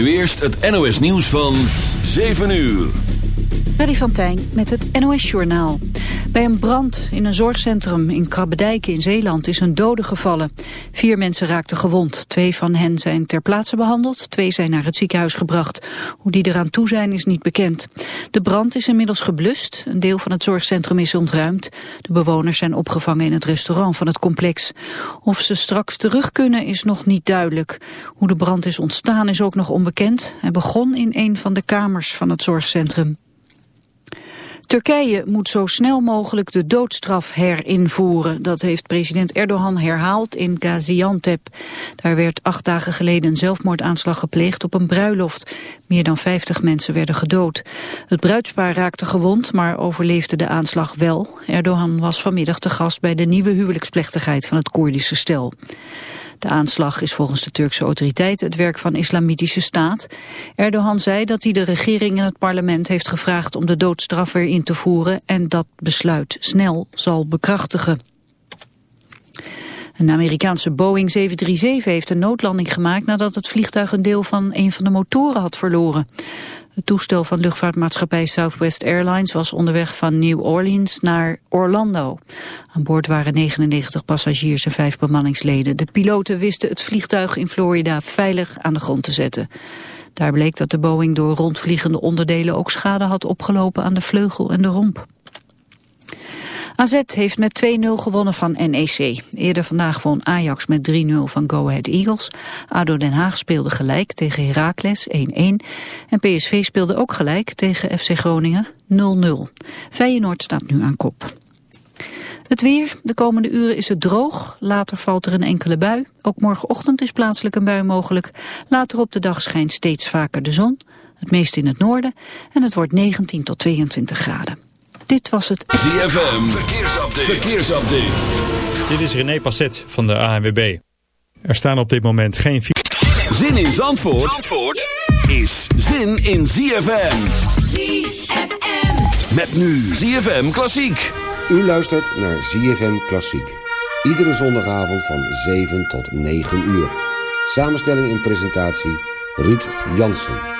Nu eerst het NOS nieuws van 7 uur. Freddy van Tijn met het NOS-journaal. Bij een brand in een zorgcentrum in Krabbedijk in Zeeland is een dode gevallen. Vier mensen raakten gewond. Twee van hen zijn ter plaatse behandeld, twee zijn naar het ziekenhuis gebracht. Hoe die eraan toe zijn is niet bekend. De brand is inmiddels geblust. Een deel van het zorgcentrum is ontruimd. De bewoners zijn opgevangen in het restaurant van het complex. Of ze straks terug kunnen is nog niet duidelijk. Hoe de brand is ontstaan is ook nog onbekend. Hij begon in een van de kamers van het zorgcentrum. Turkije moet zo snel mogelijk de doodstraf herinvoeren. Dat heeft president Erdogan herhaald in Gaziantep. Daar werd acht dagen geleden een zelfmoordaanslag gepleegd op een bruiloft. Meer dan 50 mensen werden gedood. Het bruidspaar raakte gewond, maar overleefde de aanslag wel. Erdogan was vanmiddag te gast bij de nieuwe huwelijksplechtigheid van het Koerdische stel. De aanslag is volgens de Turkse autoriteiten het werk van islamitische staat. Erdogan zei dat hij de regering en het parlement heeft gevraagd om de doodstraf weer in te voeren en dat besluit snel zal bekrachtigen. Een Amerikaanse Boeing 737 heeft een noodlanding gemaakt nadat het vliegtuig een deel van een van de motoren had verloren. Het toestel van luchtvaartmaatschappij Southwest Airlines was onderweg van New Orleans naar Orlando. Aan boord waren 99 passagiers en vijf bemanningsleden. De piloten wisten het vliegtuig in Florida veilig aan de grond te zetten. Daar bleek dat de Boeing door rondvliegende onderdelen ook schade had opgelopen aan de vleugel en de romp. AZ heeft met 2-0 gewonnen van NEC. Eerder vandaag won Ajax met 3-0 van Go Ahead Eagles. ADO Den Haag speelde gelijk tegen Heracles 1-1. En PSV speelde ook gelijk tegen FC Groningen 0-0. Feyenoord staat nu aan kop. Het weer. De komende uren is het droog. Later valt er een enkele bui. Ook morgenochtend is plaatselijk een bui mogelijk. Later op de dag schijnt steeds vaker de zon. Het meest in het noorden. En het wordt 19 tot 22 graden. Dit was het ZFM. Verkeersupdate. Verkeersupdate. Dit is René Passet van de ANWB. Er staan op dit moment geen... Zin in Zandvoort, Zandvoort is zin in ZFM. ZFM. Met nu ZFM Klassiek. U luistert naar ZFM Klassiek. Iedere zondagavond van 7 tot 9 uur. Samenstelling en presentatie Ruud Jansen.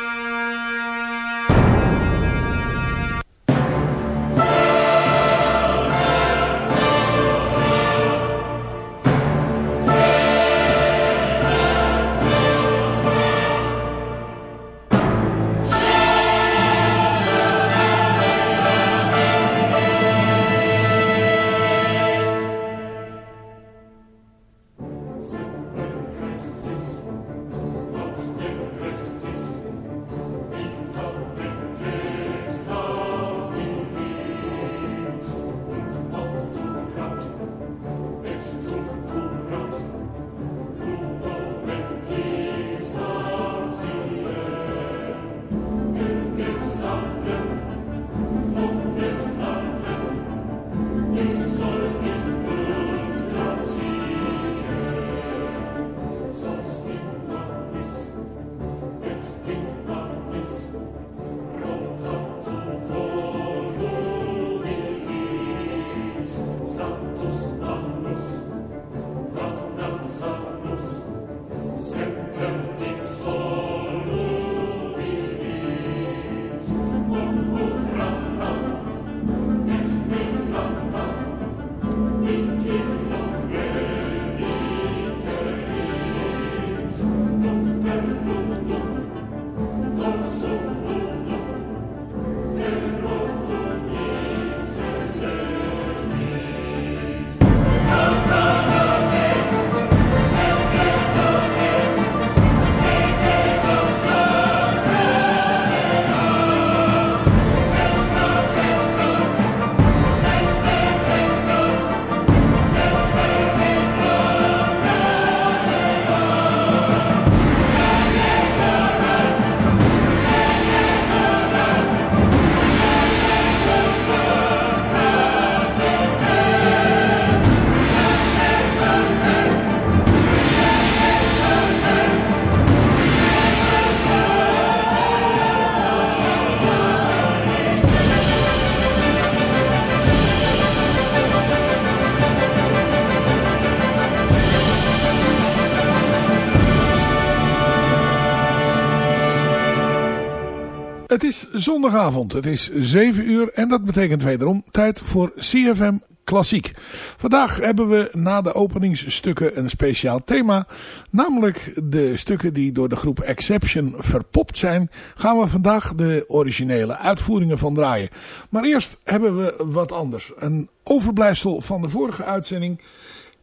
Het is zondagavond, het is 7 uur en dat betekent wederom tijd voor CFM Klassiek. Vandaag hebben we na de openingsstukken een speciaal thema. Namelijk de stukken die door de groep Exception verpopt zijn. Gaan we vandaag de originele uitvoeringen van draaien. Maar eerst hebben we wat anders. Een overblijfsel van de vorige uitzending.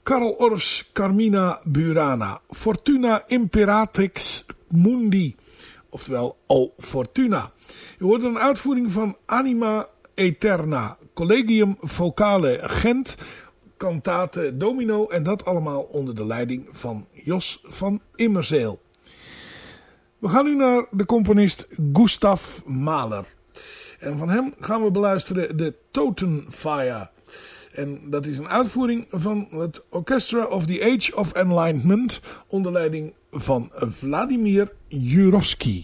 Karl Orffs Carmina Burana. Fortuna Imperatrix Mundi. Oftewel O Fortuna. Je hoort een uitvoering van Anima Eterna. Collegium Vocale Gent. Cantate Domino. En dat allemaal onder de leiding van Jos van Immerzeel. We gaan nu naar de componist Gustav Mahler. En van hem gaan we beluisteren de Totenfire. En dat is een uitvoering van het Orchestra of the Age of Enlightenment onder leiding van Vladimir Jurovsky.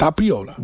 Tapiola.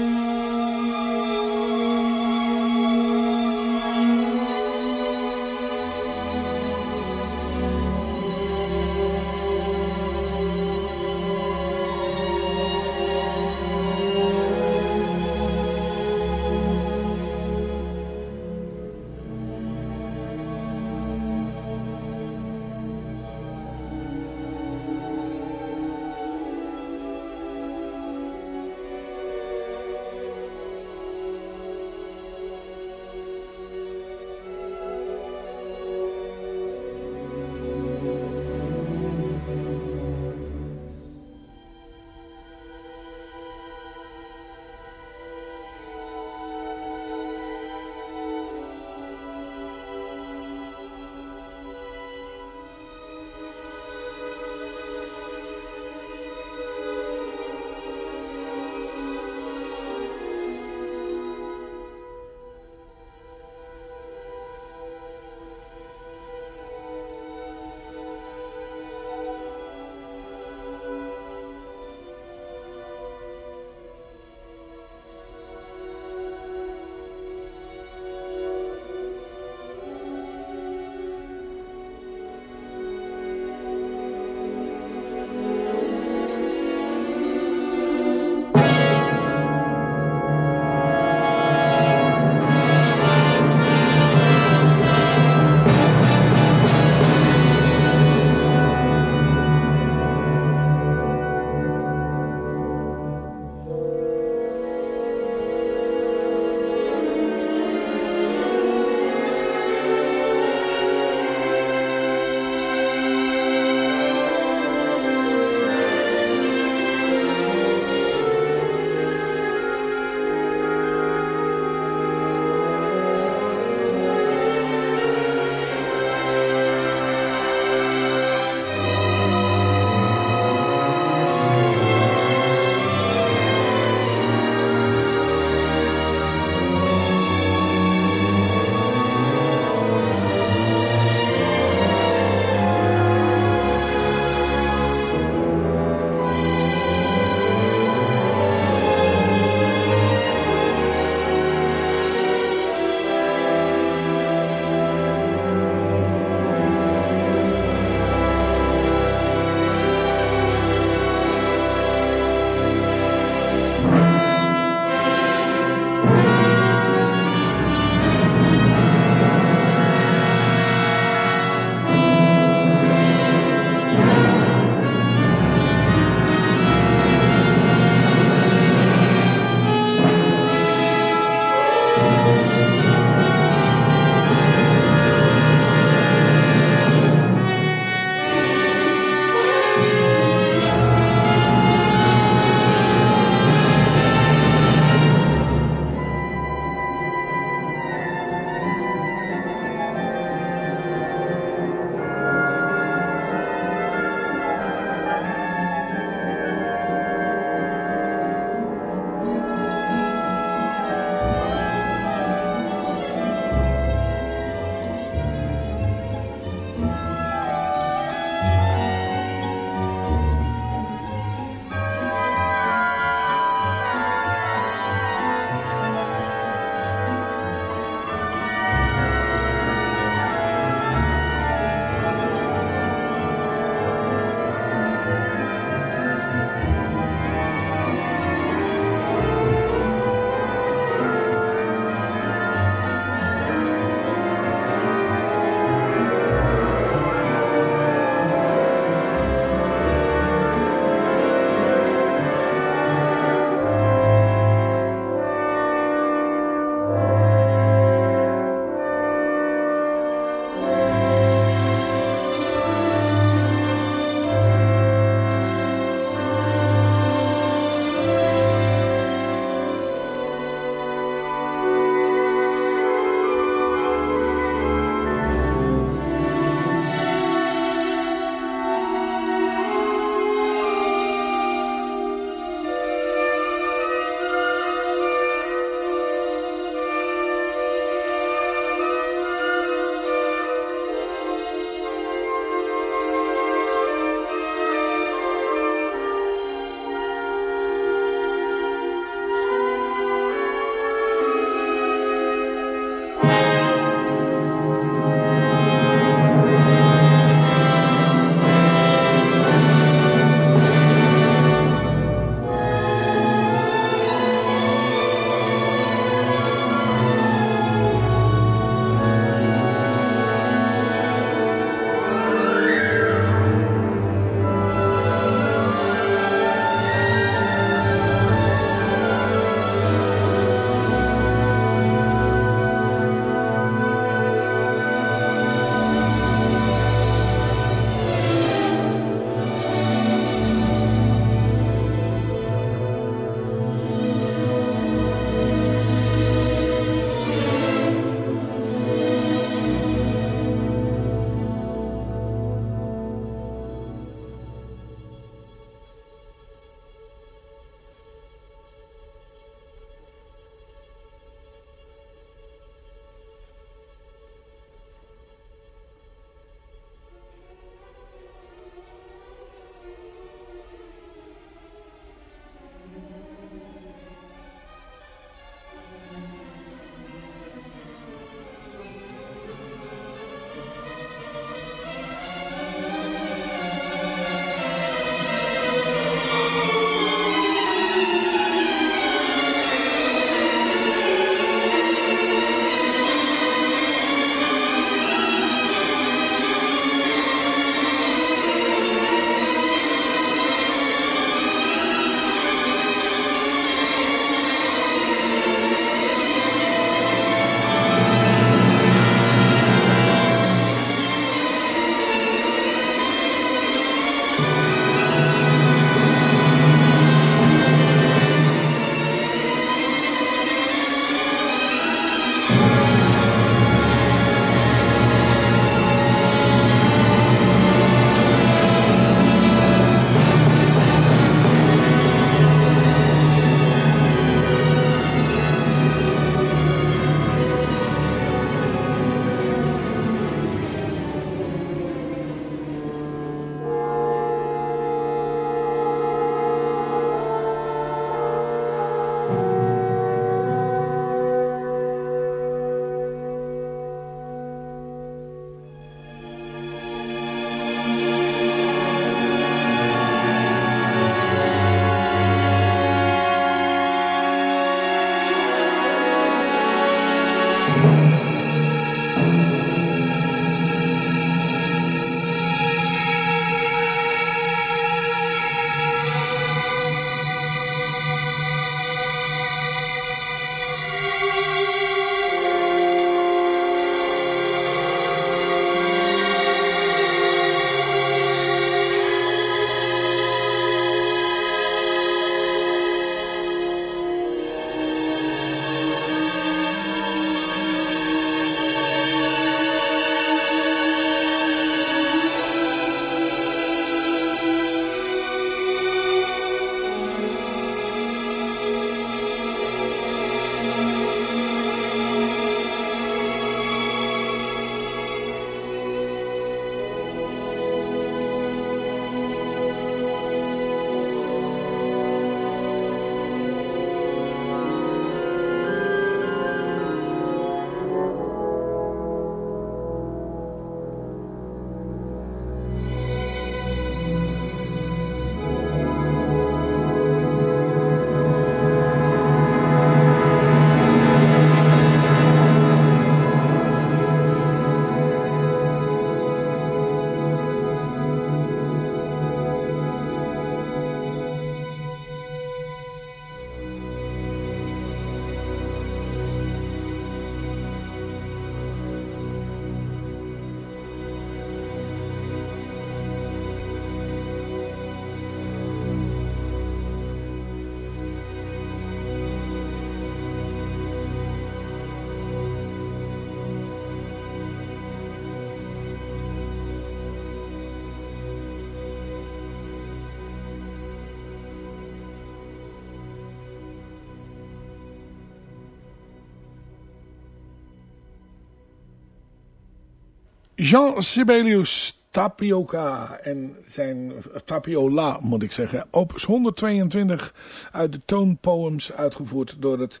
Jean Sibelius Tapioca en zijn Tapiola moet ik zeggen. Opus 122 uit de toonpoems uitgevoerd door het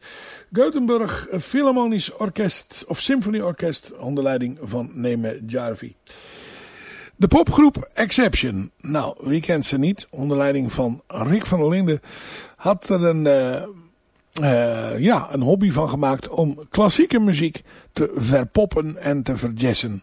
Gothenburg Philharmonisch Orkest of Symfonieorkest onder leiding van Neme Jarvi. De popgroep Exception. Nou, wie kent ze niet? Onder leiding van Rick van der Linden had er een, uh, uh, ja, een hobby van gemaakt om klassieke muziek te verpoppen en te verjessen.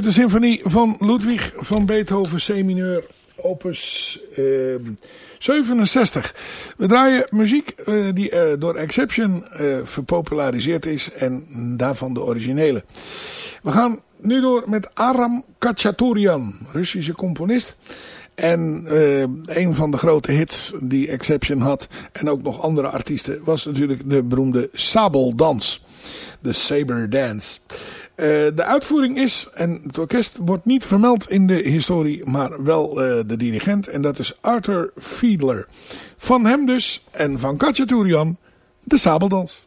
Vijfde symfonie van Ludwig van Beethoven C-mineur opus uh, 67. We draaien muziek uh, die uh, door Exception uh, verpopulariseerd is en daarvan de originele. We gaan nu door met Aram Khachaturian, Russische componist. En een van de grote hits die Exception had en ook nog andere artiesten was natuurlijk de beroemde Sabeldans. De Saber Dance. Uh, de uitvoering is, en het orkest wordt niet vermeld in de historie, maar wel uh, de dirigent. En dat is Arthur Fiedler. Van hem dus, en van Khachaturian, de Sabeldans.